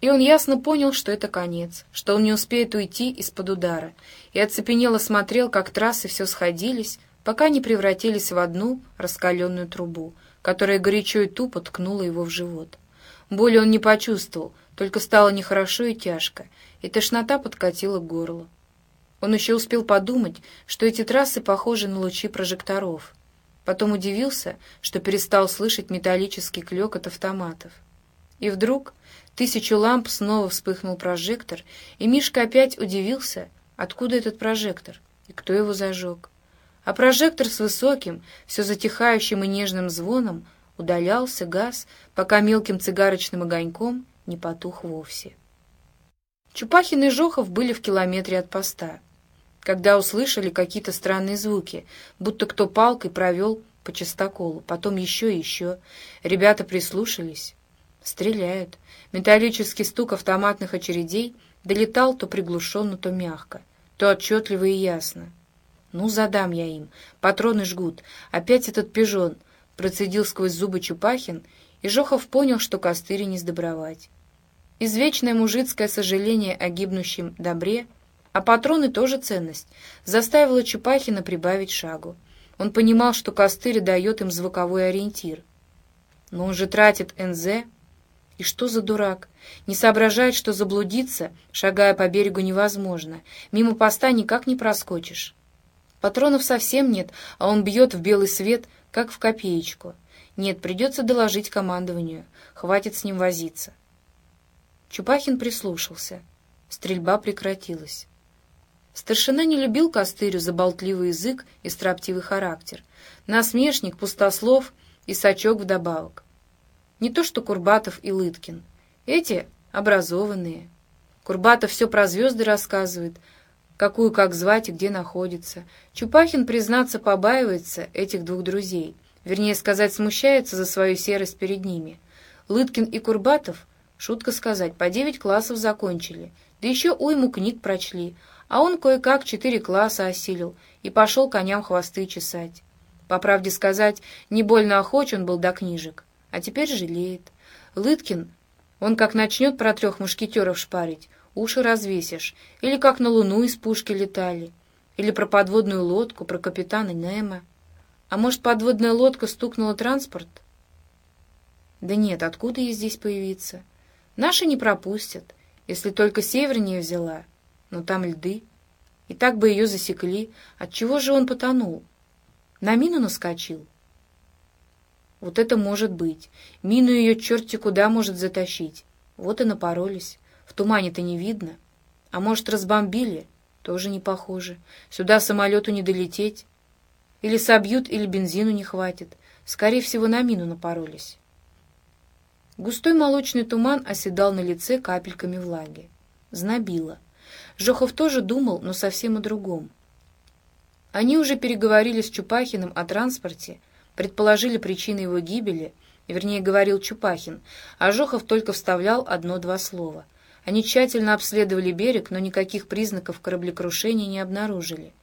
И он ясно понял, что это конец, что он не успеет уйти из-под удара, и оцепенело смотрел, как трассы все сходились, пока не превратились в одну раскаленную трубу, которая горячо и тупо ткнула его в живот. Боли он не почувствовал, только стало нехорошо и тяжко, и тошнота подкатила к горлу. Он еще успел подумать, что эти трассы похожи на лучи прожекторов. Потом удивился, что перестал слышать металлический клёкот автоматов. И вдруг тысячу ламп снова вспыхнул прожектор, и Мишка опять удивился, откуда этот прожектор и кто его зажег. А прожектор с высоким, все затихающим и нежным звоном удалялся, газ, пока мелким цигарочным огоньком не потух вовсе. Чупахин и Жохов были в километре от поста когда услышали какие-то странные звуки, будто кто палкой провел по частоколу, потом еще и еще. Ребята прислушались. Стреляют. Металлический стук автоматных очередей долетал то приглушенно, то мягко, то отчетливо и ясно. «Ну, задам я им. Патроны жгут. Опять этот пижон!» Процедил сквозь зубы Чупахин, и Жохов понял, что костыри не сдобровать. Извечное мужицкое сожаление о гибнущем добре — а патроны тоже ценность. Заставила Чупахина прибавить шагу. Он понимал, что костырь дает им звуковой ориентир. Но он же тратит НЗ. И что за дурак? Не соображает, что заблудиться, шагая по берегу, невозможно. Мимо поста никак не проскочишь. Патронов совсем нет, а он бьет в белый свет, как в копеечку. Нет, придется доложить командованию. Хватит с ним возиться. Чупахин прислушался. Стрельба прекратилась. Старшина не любил Костырю за болтливый язык и строптивый характер. Насмешник, пустослов и сачок вдобавок. Не то что Курбатов и Лыткин. Эти образованные. Курбатов все про звезды рассказывает, какую как звать и где находится. Чупахин, признаться, побаивается этих двух друзей. Вернее сказать, смущается за свою серость перед ними. Лыткин и Курбатов, шутка сказать, по девять классов закончили, да еще уйму книг прочли, а он кое-как четыре класса осилил и пошел коням хвосты чесать. По правде сказать, не больно охоч он был до книжек, а теперь жалеет. Лыткин, он как начнет про трех мушкетеров шпарить, уши развесишь, или как на луну из пушки летали, или про подводную лодку, про капитана Немо. А может, подводная лодка стукнула транспорт? Да нет, откуда ей здесь появиться? Наши не пропустят, если только севернее взяла но там льды. И так бы ее засекли. Отчего же он потонул? На мину наскочил? Вот это может быть. Мину ее черти куда может затащить. Вот и напоролись. В тумане-то не видно. А может, разбомбили? Тоже не похоже. Сюда самолету не долететь. Или собьют, или бензину не хватит. Скорее всего, на мину напоролись. Густой молочный туман оседал на лице капельками влаги. Знобило. Жохов тоже думал, но совсем о другом. Они уже переговорили с Чупахиным о транспорте, предположили причины его гибели, вернее, говорил Чупахин, а Жохов только вставлял одно-два слова. Они тщательно обследовали берег, но никаких признаков кораблекрушения не обнаружили.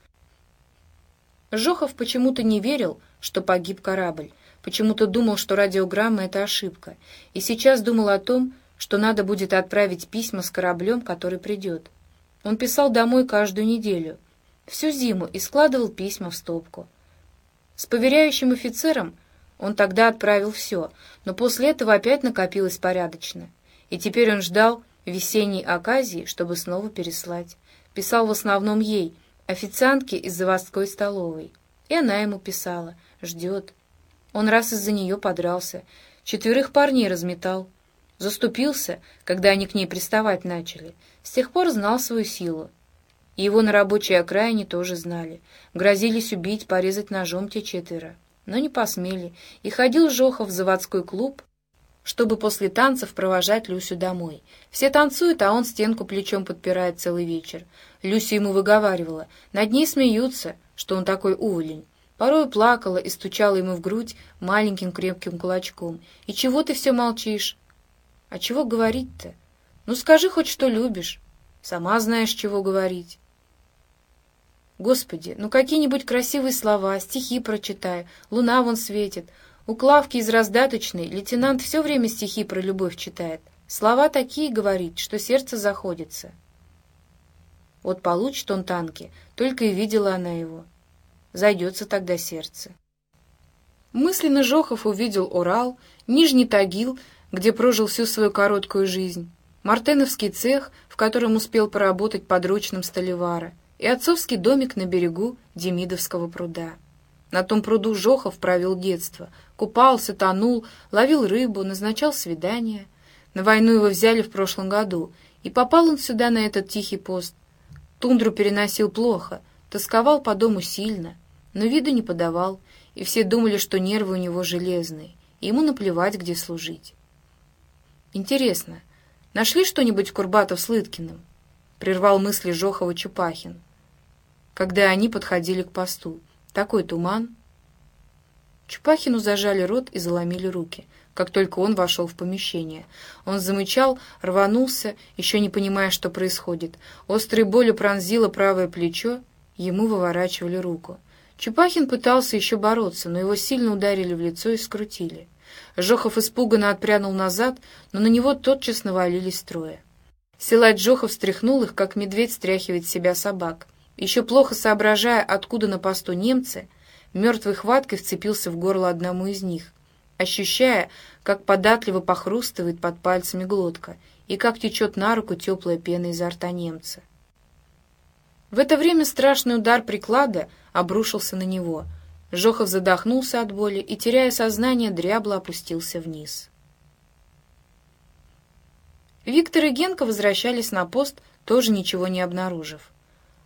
Жохов почему-то не верил, что погиб корабль, почему-то думал, что радиограмма — это ошибка, и сейчас думал о том, что надо будет отправить письма с кораблем, который придет. Он писал домой каждую неделю, всю зиму и складывал письма в стопку. С поверяющим офицером он тогда отправил все, но после этого опять накопилось порядочно. И теперь он ждал весенней оказии, чтобы снова переслать. Писал в основном ей, официантке из заводской столовой. И она ему писала, ждет. Он раз из-за нее подрался, четверых парней разметал. Заступился, когда они к ней приставать начали. С тех пор знал свою силу. Его на рабочей окраине тоже знали. Грозились убить, порезать ножом те четверо. Но не посмели. И ходил Жохов в заводской клуб, чтобы после танцев провожать Люсю домой. Все танцуют, а он стенку плечом подпирает целый вечер. Люся ему выговаривала. Над ней смеются, что он такой уволень. Порой плакала и стучала ему в грудь маленьким крепким кулачком. «И чего ты все молчишь?» А чего говорить-то? Ну скажи хоть, что любишь. Сама знаешь, чего говорить. Господи, ну какие-нибудь красивые слова, стихи прочитай. Луна вон светит. У Клавки из раздаточной лейтенант все время стихи про любовь читает. Слова такие говорит, что сердце заходится. Вот получит он танки, только и видела она его. Зайдется тогда сердце. Мысленно Жохов увидел Урал, Нижний Тагил, где прожил всю свою короткую жизнь, Мартеновский цех, в котором успел поработать подручным столевара, и отцовский домик на берегу Демидовского пруда. На том пруду Жохов провел детство, купался, тонул, ловил рыбу, назначал свидания. На войну его взяли в прошлом году, и попал он сюда на этот тихий пост. Тундру переносил плохо, тосковал по дому сильно, но виду не подавал, и все думали, что нервы у него железные, и ему наплевать, где служить. Интересно, Нашли что-нибудь Курбатов с Лыткиным?» — прервал мысли Жохова Чупахин. Когда они подходили к посту. Такой туман. Чупахину зажали рот и заломили руки, как только он вошел в помещение. Он замычал, рванулся, еще не понимая, что происходит. Острой болью пронзило правое плечо, ему выворачивали руку. Чупахин пытался еще бороться, но его сильно ударили в лицо и скрутили. Жохов испуганно отпрянул назад, но на него тотчас навалились трое. Силач Жохов встряхнул их, как медведь стряхивает себя собак. Еще плохо соображая, откуда на посту немцы, мертвой хваткой вцепился в горло одному из них, ощущая, как податливо похрустывает под пальцами глотка и как течет на руку теплая пена изо рта немца. В это время страшный удар приклада обрушился на него — Жохов задохнулся от боли и, теряя сознание, дрябло опустился вниз. Виктор и Генка возвращались на пост, тоже ничего не обнаружив.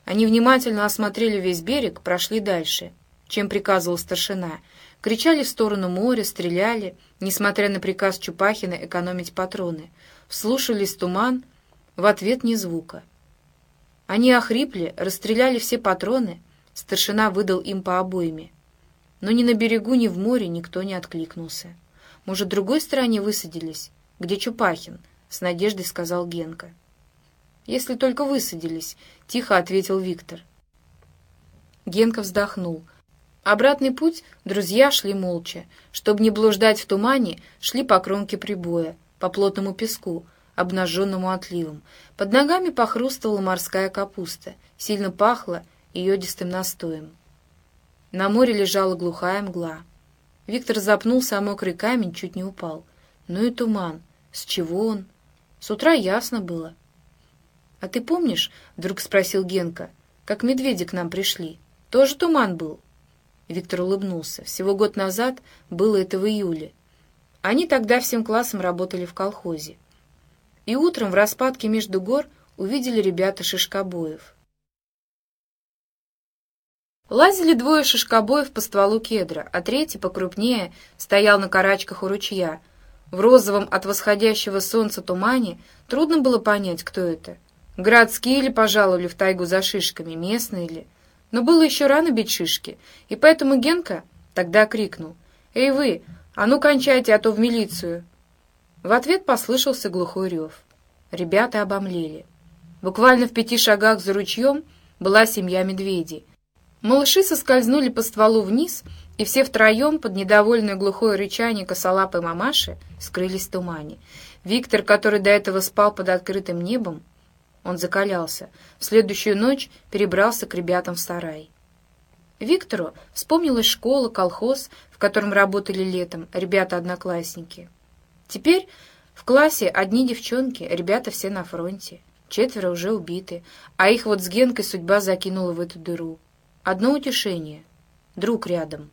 Они внимательно осмотрели весь берег, прошли дальше, чем приказывал старшина, кричали в сторону моря, стреляли, несмотря на приказ Чупахина экономить патроны, вслушались туман, в ответ ни звука. Они охрипли, расстреляли все патроны, старшина выдал им по обойме. Но ни на берегу, ни в море никто не откликнулся. «Может, другой стороне высадились? Где Чупахин?» — с надеждой сказал Генка. «Если только высадились», — тихо ответил Виктор. Генка вздохнул. Обратный путь друзья шли молча. Чтобы не блуждать в тумане, шли по кромке прибоя, по плотному песку, обнаженному отливом. Под ногами похрустывала морская капуста, сильно пахло йодистым настоем. На море лежала глухая мгла. Виктор запнулся, а мокрый камень чуть не упал. Ну и туман. С чего он? С утра ясно было. — А ты помнишь, — вдруг спросил Генка, — как медведи к нам пришли? Тоже туман был? Виктор улыбнулся. Всего год назад было это в июле. Они тогда всем классом работали в колхозе. И утром в распадке между гор увидели ребята шишкобоев. Лазили двое шишкобоев по стволу кедра, а третий, покрупнее, стоял на карачках у ручья. В розовом от восходящего солнца тумане трудно было понять, кто это. Городские ли пожаловали в тайгу за шишками, местные ли. Но было еще рано бить шишки, и поэтому Генка тогда крикнул. «Эй вы, а ну кончайте, а то в милицию!» В ответ послышался глухой рев. Ребята обомлели. Буквально в пяти шагах за ручьем была семья медведей, Малыши соскользнули по стволу вниз, и все втроем, под недовольное глухое рычание косолапой мамаши, скрылись в тумане. Виктор, который до этого спал под открытым небом, он закалялся, в следующую ночь перебрался к ребятам в сарай. Виктору вспомнилась школа, колхоз, в котором работали летом ребята-одноклассники. Теперь в классе одни девчонки, ребята все на фронте, четверо уже убиты, а их вот с Генкой судьба закинула в эту дыру. Одно утешение. Друг рядом.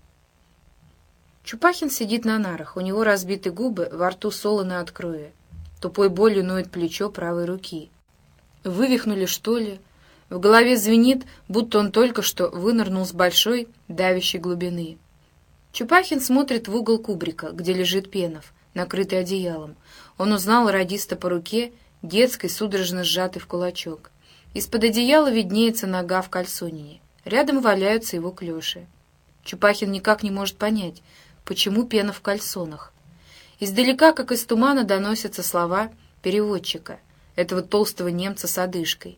Чупахин сидит на нарах, у него разбиты губы, во рту солоно от крови. Тупой болью ноет плечо правой руки. Вывихнули, что ли? В голове звенит, будто он только что вынырнул с большой, давящей глубины. Чупахин смотрит в угол кубрика, где лежит Пенов, накрытый одеялом. Он узнал радиста по руке, детской, судорожно сжатый в кулачок. Из-под одеяла виднеется нога в кальсонине. Рядом валяются его клёши. Чупахин никак не может понять, почему пена в кальсонах. Издалека, как из тумана, доносятся слова переводчика, этого толстого немца с одышкой.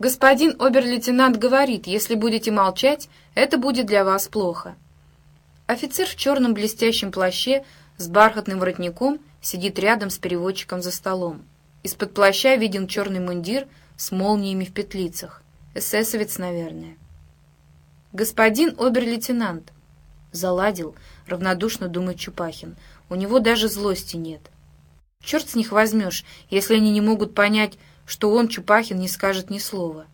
«Господин обер-лейтенант говорит, если будете молчать, это будет для вас плохо». Офицер в черном блестящем плаще с бархатным воротником сидит рядом с переводчиком за столом. Из-под плаща виден черный мундир с молниями в петлицах. Эсэсовец, наверное. «Господин обер-лейтенант», — заладил, равнодушно думает Чупахин. «У него даже злости нет. Черт с них возьмешь, если они не могут понять, что он, Чупахин, не скажет ни слова.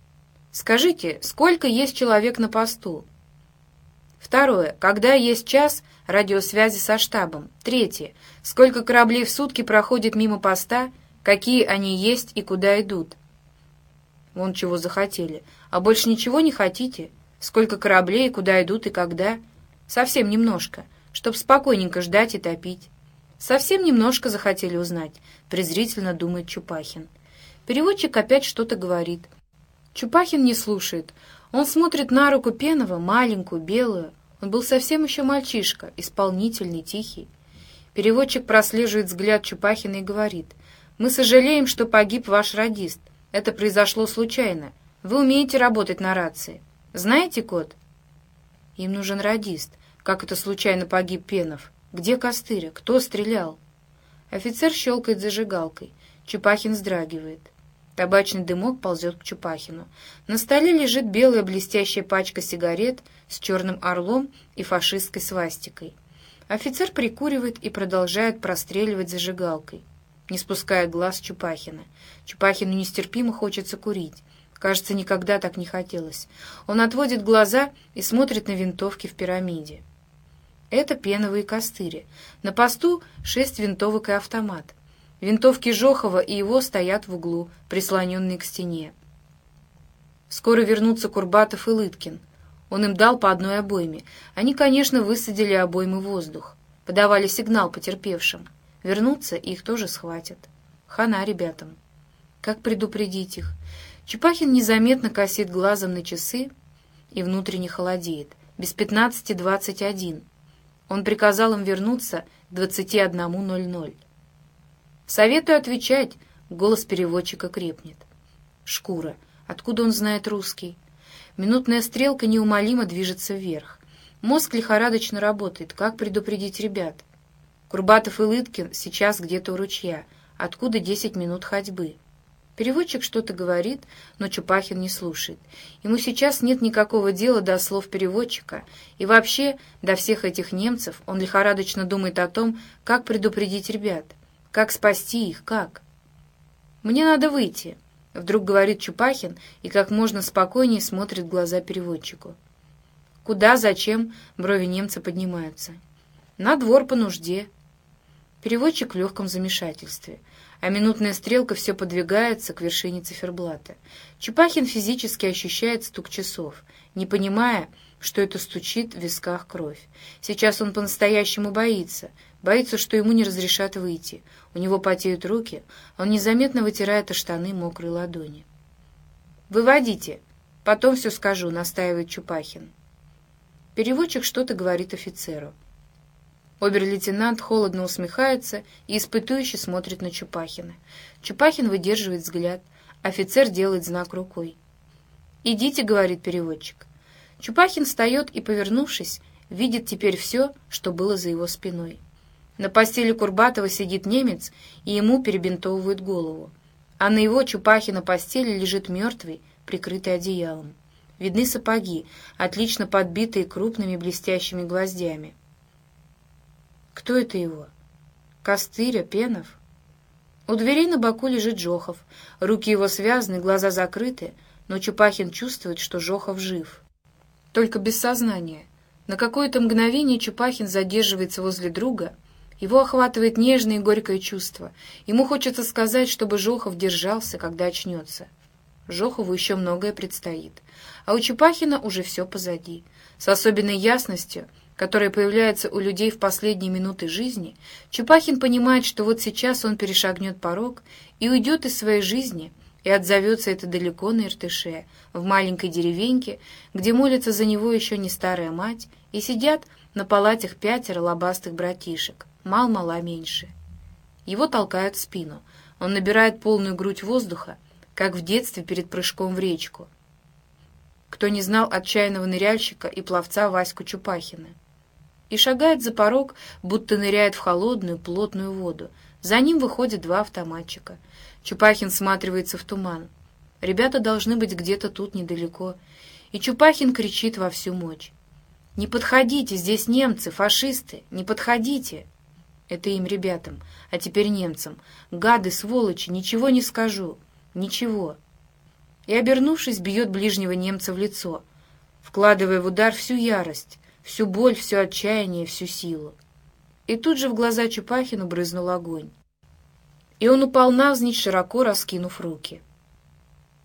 Скажите, сколько есть человек на посту?» Второе. Когда есть час радиосвязи со штабом. Третье. Сколько кораблей в сутки проходит мимо поста, какие они есть и куда идут. Вон чего захотели. А больше ничего не хотите? Сколько кораблей, куда идут и когда? Совсем немножко, чтоб спокойненько ждать и топить. Совсем немножко захотели узнать, презрительно думает Чупахин. Переводчик опять что-то говорит. Чупахин не слушает. Он смотрит на руку Пенова, маленькую, белую. Он был совсем еще мальчишка, исполнительный, тихий. Переводчик прослеживает взгляд Чупахина и говорит. «Мы сожалеем, что погиб ваш радист. Это произошло случайно. Вы умеете работать на рации. Знаете код?» «Им нужен радист. Как это случайно погиб Пенов? Где Костыря? Кто стрелял?» Офицер щелкает зажигалкой. Чупахин вздрагивает. Табачный дымок ползет к Чупахину. На столе лежит белая блестящая пачка сигарет с черным орлом и фашистской свастикой. Офицер прикуривает и продолжает простреливать зажигалкой, не спуская глаз Чупахина. Чупахину нестерпимо хочется курить. Кажется, никогда так не хотелось. Он отводит глаза и смотрит на винтовки в пирамиде. Это пеновые костыри. На посту шесть винтовок и автомат. Винтовки Жохова и его стоят в углу, прислоненные к стене. Скоро вернутся Курбатов и Лыткин. Он им дал по одной обойме. Они, конечно, высадили обоймы в воздух. Подавали сигнал потерпевшим. Вернутся, их тоже схватят. Хана ребятам. Как предупредить их? Чупахин незаметно косит глазом на часы и внутренне холодеет. Без пятнадцати двадцать один. Он приказал им вернуться к двадцати одному ноль ноль. «Советую отвечать», — голос переводчика крепнет. «Шкура. Откуда он знает русский?» Минутная стрелка неумолимо движется вверх. Мозг лихорадочно работает. Как предупредить ребят? Курбатов и Лыткин сейчас где-то у ручья. Откуда десять минут ходьбы? Переводчик что-то говорит, но Чупахин не слушает. Ему сейчас нет никакого дела до слов переводчика, и вообще до всех этих немцев он лихорадочно думает о том, как предупредить ребят. Как спасти их? Как? «Мне надо выйти», — вдруг говорит Чупахин и как можно спокойнее смотрит в глаза переводчику. «Куда? Зачем?» — брови немца поднимаются. «На двор по нужде». Переводчик в легком замешательстве, а минутная стрелка все подвигается к вершине циферблата. Чупахин физически ощущает стук часов, не понимая, что это стучит в висках кровь. Сейчас он по-настоящему боится, боится, что ему не разрешат выйти. У него потеют руки, он незаметно вытирает о штаны мокрые ладони. «Выводите, потом все скажу», — настаивает Чупахин. Переводчик что-то говорит офицеру. Обер-лейтенант холодно усмехается и испытующе смотрит на Чупахина. Чупахин выдерживает взгляд. Офицер делает знак рукой. «Идите», — говорит переводчик. Чупахин встает и, повернувшись, видит теперь все, что было за его спиной. На постели Курбатова сидит немец, и ему перебинтовывают голову. А на его Чупахина постели лежит мертвый, прикрытый одеялом. Видны сапоги, отлично подбитые крупными блестящими гвоздями. Кто это его? Костыря, Пенов? У дверей на боку лежит Жохов. Руки его связаны, глаза закрыты, но Чупахин чувствует, что Жохов жив только без сознания. На какое-то мгновение Чупахин задерживается возле друга. Его охватывает нежное и горькое чувство. Ему хочется сказать, чтобы Жохов держался, когда очнется. Жохову еще многое предстоит. А у Чупахина уже все позади. С особенной ясностью, которая появляется у людей в последние минуты жизни, Чупахин понимает, что вот сейчас он перешагнет порог и уйдет из своей жизни — и отзовется это далеко на Иртыше, в маленькой деревеньке, где молится за него еще не старая мать, и сидят на палатях пятеро лобастых братишек, мал-мала меньше. Его толкают в спину. Он набирает полную грудь воздуха, как в детстве перед прыжком в речку. Кто не знал отчаянного ныряльщика и пловца Ваську Чупахина? И шагает за порог, будто ныряет в холодную, плотную воду, За ним выходят два автоматчика. Чупахин сматривается в туман. Ребята должны быть где-то тут недалеко. И Чупахин кричит во всю мощь. «Не подходите, здесь немцы, фашисты! Не подходите!» Это им, ребятам, а теперь немцам. Гады, сволочи, ничего не скажу. Ничего. И, обернувшись, бьет ближнего немца в лицо, вкладывая в удар всю ярость, всю боль, все отчаяние, всю силу. И тут же в глаза Чупахину брызнул огонь. И он упал навзничь, широко раскинув руки.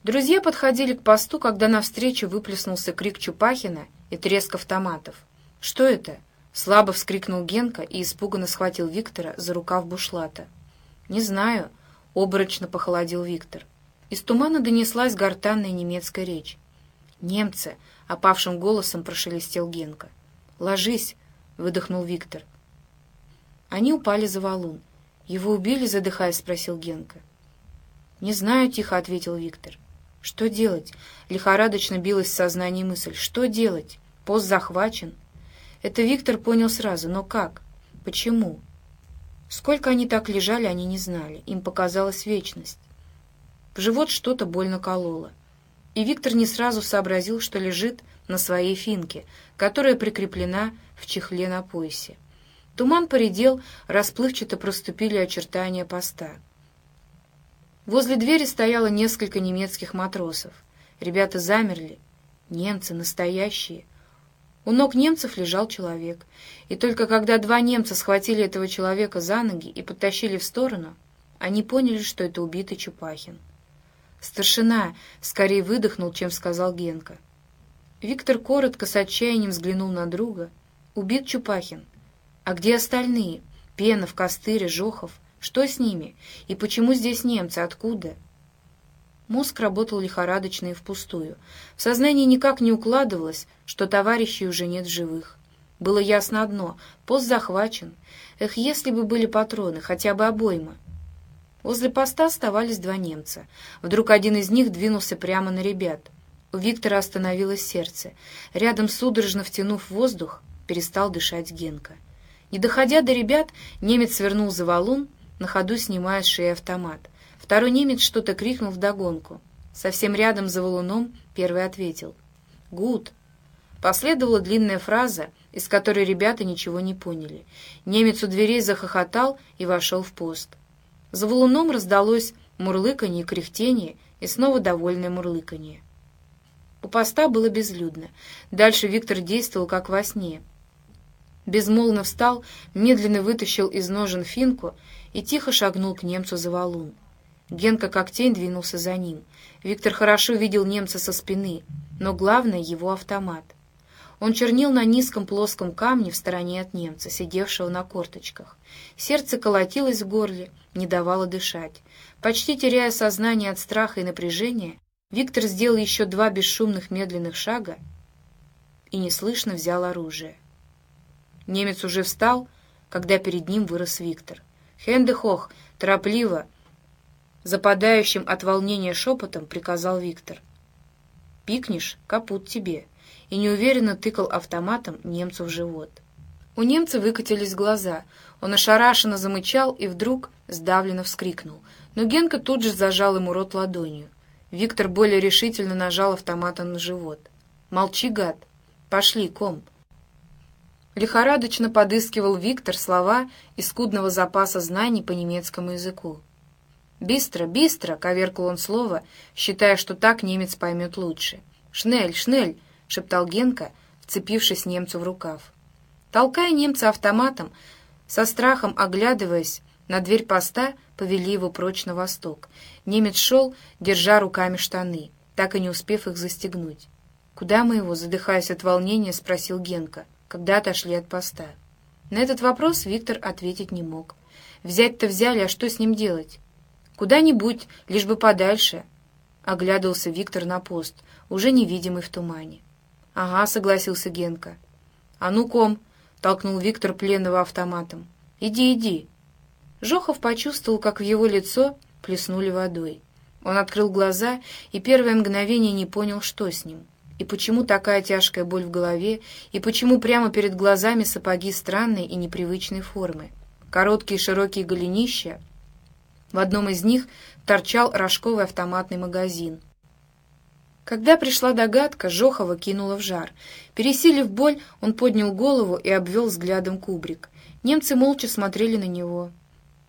Друзья подходили к посту, когда навстречу выплеснулся крик Чупахина и треск автоматов. «Что это?» Слабо вскрикнул Генка и испуганно схватил Виктора за рукав бушлата. «Не знаю», — оборочно похолодел Виктор. Из тумана донеслась гортанная немецкая речь. «Немцы!» — опавшим голосом прошелестел Генка. «Ложись!» — выдохнул Виктор. Они упали за валун. «Его убили, задыхаясь?» — спросил Генка. «Не знаю», — тихо ответил Виктор. «Что делать?» — лихорадочно билась в сознании мысль. «Что делать? Пост захвачен?» Это Виктор понял сразу, но как? Почему? Сколько они так лежали, они не знали. Им показалась вечность. В живот что-то больно кололо. И Виктор не сразу сообразил, что лежит на своей финке, которая прикреплена в чехле на поясе. Туман поредел, расплывчато проступили очертания поста. Возле двери стояло несколько немецких матросов. Ребята замерли. Немцы настоящие. У ног немцев лежал человек, и только когда два немца схватили этого человека за ноги и подтащили в сторону, они поняли, что это убитый Чупахин. «Старшина!» — скорее выдохнул, чем сказал Генка. Виктор коротко с отчаянием взглянул на друга. «Убит Чупахин. А где остальные? Пенов, Костырь, Жохов. Что с ними? И почему здесь немцы? Откуда?» Мозг работал лихорадочно и впустую. В сознании никак не укладывалось, что товарищей уже нет живых. Было ясно одно — пост захвачен. Эх, если бы были патроны, хотя бы обойма. Возле поста оставались два немца. Вдруг один из них двинулся прямо на ребят. У Виктора остановилось сердце. Рядом, судорожно втянув воздух, перестал дышать Генка. Не доходя до ребят, немец свернул за валун, на ходу снимая с шеи автомат. Второй немец что-то крикнул вдогонку. Совсем рядом за валуном первый ответил. «Гуд!» Последовала длинная фраза, из которой ребята ничего не поняли. Немец у дверей захохотал и вошел в пост. За валуном раздалось мурлыканье, кряхтение и снова довольное мурлыканье. У поста было безлюдно. Дальше Виктор действовал, как во сне. Безмолвно встал, медленно вытащил из ножен финку и тихо шагнул к немцу за валун. Генка как тень двинулся за ним. Виктор хорошо видел немца со спины, но главное — его автомат. Он чернил на низком плоском камне в стороне от немца, сидевшего на корточках. Сердце колотилось в горле, не давало дышать. Почти теряя сознание от страха и напряжения, Виктор сделал еще два бесшумных медленных шага и неслышно взял оружие. Немец уже встал, когда перед ним вырос Виктор. «Хендехох!» торопливо, западающим от волнения шепотом приказал Виктор. «Пикнешь — капут тебе!» и неуверенно тыкал автоматом немцу в живот. У немца выкатились глаза. Он ошарашенно замычал и вдруг сдавленно вскрикнул. Но Генка тут же зажал ему рот ладонью. Виктор более решительно нажал автоматом на живот. «Молчи, гад! Пошли, ком!» Лихорадочно подыскивал Виктор слова из скудного запаса знаний по немецкому языку. «Бистро, бистро!» — коверкал он слово, считая, что так немец поймет лучше. «Шнель, шнель!» — шептал Генка, вцепившись немцу в рукав. Толкая немца автоматом, со страхом оглядываясь на дверь поста, повели его прочь на восток. Немец шел, держа руками штаны, так и не успев их застегнуть. «Куда мы его?» — задыхаясь от волнения, спросил Генка, когда отошли от поста. На этот вопрос Виктор ответить не мог. Взять-то взяли, а что с ним делать? Куда-нибудь, лишь бы подальше. Оглядывался Виктор на пост, уже невидимый в тумане. «Ага», — согласился Генка. «А ну, ком!» — толкнул Виктор пленного автоматом. «Иди, иди!» Жохов почувствовал, как в его лицо плеснули водой. Он открыл глаза и первое мгновение не понял, что с ним. И почему такая тяжкая боль в голове, и почему прямо перед глазами сапоги странной и непривычной формы. короткие широкие голенища. В одном из них торчал рожковый автоматный магазин. Когда пришла догадка, Жохова кинула в жар. Пересилив боль, он поднял голову и обвел взглядом кубрик. Немцы молча смотрели на него.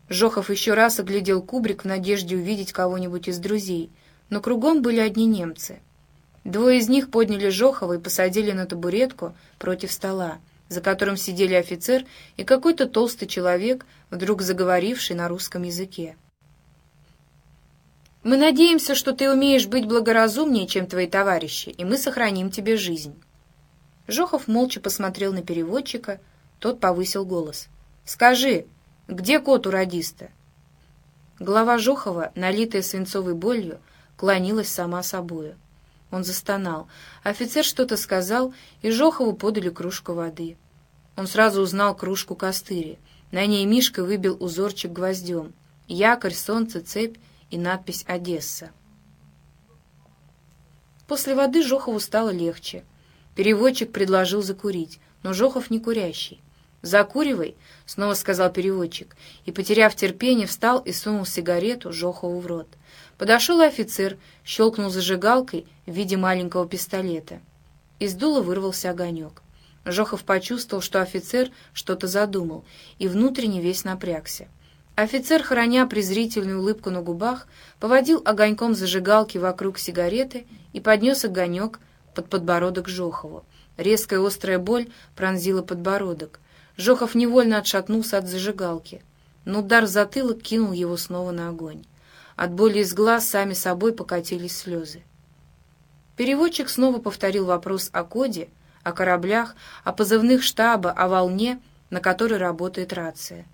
Жохов еще раз оглядел кубрик в надежде увидеть кого-нибудь из друзей, но кругом были одни немцы. Двое из них подняли Жохова и посадили на табуретку против стола, за которым сидели офицер и какой-то толстый человек, вдруг заговоривший на русском языке. «Мы надеемся, что ты умеешь быть благоразумнее, чем твои товарищи, и мы сохраним тебе жизнь». Жохов молча посмотрел на переводчика, тот повысил голос. «Скажи, где кот у радиста?» Голова Жохова, налитая свинцовой болью, клонилась сама собою. Он застонал. Офицер что-то сказал, и Жохову подали кружку воды. Он сразу узнал кружку костыри. На ней Мишка выбил узорчик гвоздем. Якорь, солнце, цепь и надпись «Одесса». После воды Жохову стало легче. Переводчик предложил закурить, но Жохов не курящий. «Закуривай», — снова сказал переводчик, и, потеряв терпение, встал и сунул сигарету Жохову в рот. Подошел офицер, щелкнул зажигалкой в виде маленького пистолета. Из дула вырвался огонек. Жохов почувствовал, что офицер что-то задумал, и внутренне весь напрягся. Офицер, храня презрительную улыбку на губах, поводил огоньком зажигалки вокруг сигареты и поднес огонек под подбородок Жохову. Резкая острая боль пронзила подбородок. Жохов невольно отшатнулся от зажигалки, но удар в затылок кинул его снова на огонь. От боли из глаз сами собой покатились слезы. Переводчик снова повторил вопрос о коде, о кораблях, о позывных штаба, о волне, на которой работает рация.